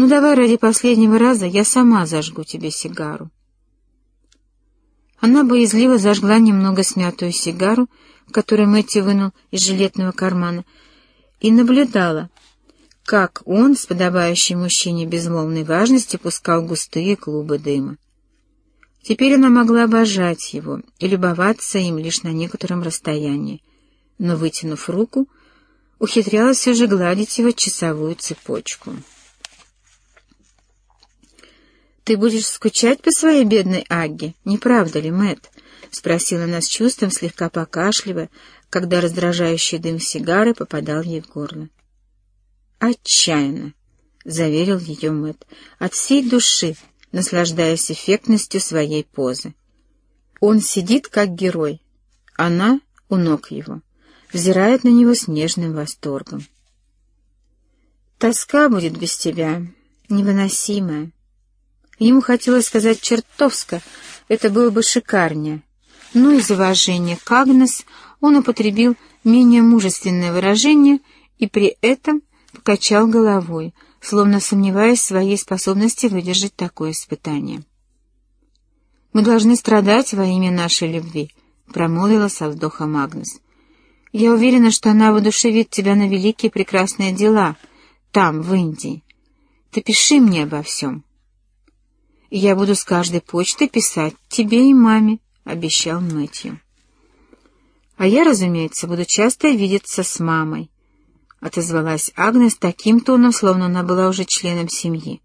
Ну давай ради последнего раза я сама зажгу тебе сигару. Она боязливо зажгла немного смятую сигару, которую Мэтти вынул из жилетного кармана, и наблюдала, как он с подобающей мужчине безмолвной важности пускал густые клубы дыма. Теперь она могла обожать его и любоваться им лишь на некотором расстоянии, но, вытянув руку, ухитрялась все же гладить его часовую цепочку. «Ты будешь скучать по своей бедной Агге, не правда ли, Мэтт?» — спросила она с чувством, слегка покашливая, когда раздражающий дым сигары попадал ей в горло. «Отчаянно!» — заверил ее Мэтт, от всей души, наслаждаясь эффектностью своей позы. Он сидит как герой, она у ног его, взирает на него с нежным восторгом. «Тоска будет без тебя, невыносимая». Ему хотелось сказать «чертовско», это было бы шикарнее, но из уважения к Агнес он употребил менее мужественное выражение и при этом покачал головой, словно сомневаясь в своей способности выдержать такое испытание. «Мы должны страдать во имя нашей любви», — промолвила со вздохом Агнес. «Я уверена, что она воодушевит тебя на великие прекрасные дела, там, в Индии. Ты пиши мне обо всем». «Я буду с каждой почты писать тебе и маме», — обещал Мэтью. «А я, разумеется, буду часто видеться с мамой», — отозвалась Агнес таким тоном, словно она была уже членом семьи.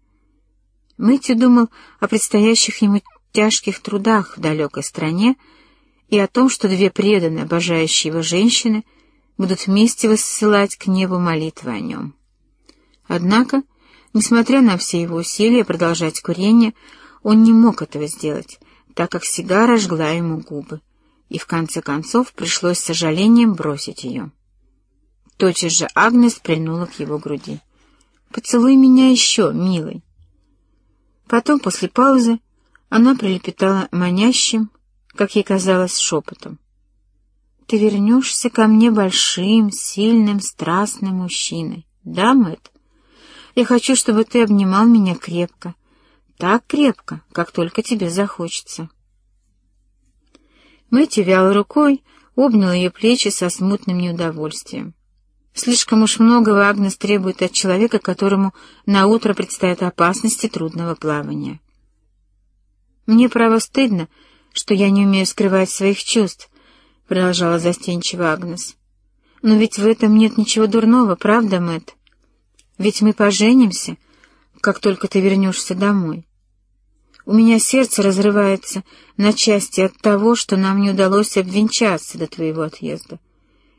Мэтью думал о предстоящих ему тяжких трудах в далекой стране и о том, что две преданные, обожающие его женщины будут вместе высылать к небу молитвы о нем. Однако, несмотря на все его усилия продолжать курение, он не мог этого сделать, так как сигара жгла ему губы, и в конце концов пришлось с сожалением бросить ее. Тотчас же Агнес прильнула к его груди. «Поцелуй меня еще, милый». Потом, после паузы, она прилепетала манящим, как ей казалось, шепотом. «Ты вернешься ко мне большим, сильным, страстным мужчиной, да, Мэтт? Я хочу, чтобы ты обнимал меня крепко, так крепко, как только тебе захочется». Мэтью вял рукой, обнял ее плечи со смутным неудовольствием. Слишком уж много Агнес требует от человека, которому на утро предстоят опасности трудного плавания. «Мне, право, стыдно, что я не умею скрывать своих чувств», — продолжала застенчиво Агнес. «Но ведь в этом нет ничего дурного, правда, Мэтт? Ведь мы поженимся, как только ты вернешься домой. У меня сердце разрывается на части от того, что нам не удалось обвенчаться до твоего отъезда.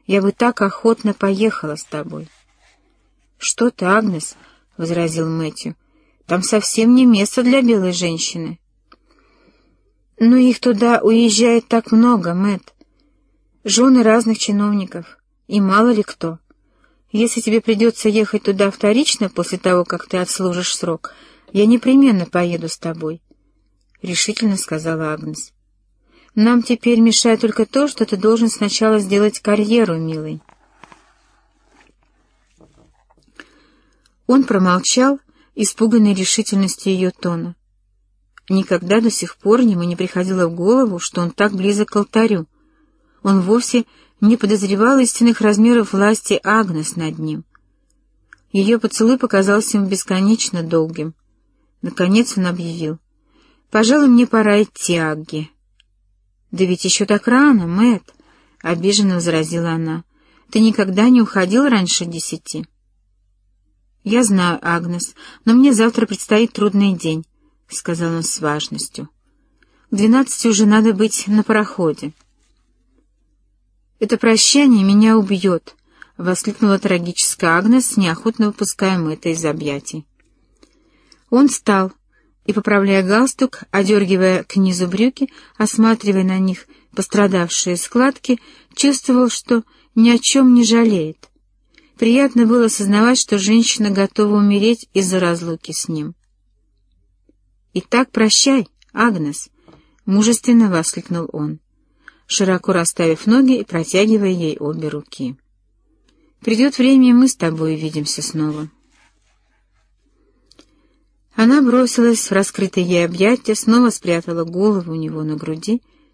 Я бы так охотно поехала с тобой. — Что ты, Агнес? — возразил Мэтью. — Там совсем не место для белой женщины. — Но их туда уезжает так много, Мэт. Жены разных чиновников, и мало ли кто. Если тебе придется ехать туда вторично после того, как ты отслужишь срок, я непременно поеду с тобой, — решительно сказала Агнес. Нам теперь мешает только то, что ты должен сначала сделать карьеру, милый. Он промолчал, испуганный решительностью ее тона. Никогда до сих пор ему не приходило в голову, что он так близок к алтарю. Он вовсе не подозревал истинных размеров власти Агнес над ним. Ее поцелуй показался ему бесконечно долгим. Наконец он объявил. «Пожалуй, мне пора идти, Агги». «Да ведь еще так рано, Мэтт!» — обиженно возразила она. «Ты никогда не уходил раньше десяти?» «Я знаю, Агнес, но мне завтра предстоит трудный день», — сказал он с важностью. «К двенадцати уже надо быть на пароходе». «Это прощание меня убьет», — воскликнула трагическая Агнес, неохотно выпуская Мэтта из объятий. Он встал, и, поправляя галстук, одергивая к низу брюки, осматривая на них пострадавшие складки, чувствовал, что ни о чем не жалеет. Приятно было осознавать, что женщина готова умереть из-за разлуки с ним. «Итак, прощай, Агнес!» — мужественно воскликнул он, широко расставив ноги и протягивая ей обе руки. «Придет время, и мы с тобой увидимся снова». Она бросилась в раскрытые ей объятия, снова спрятала голову у него на груди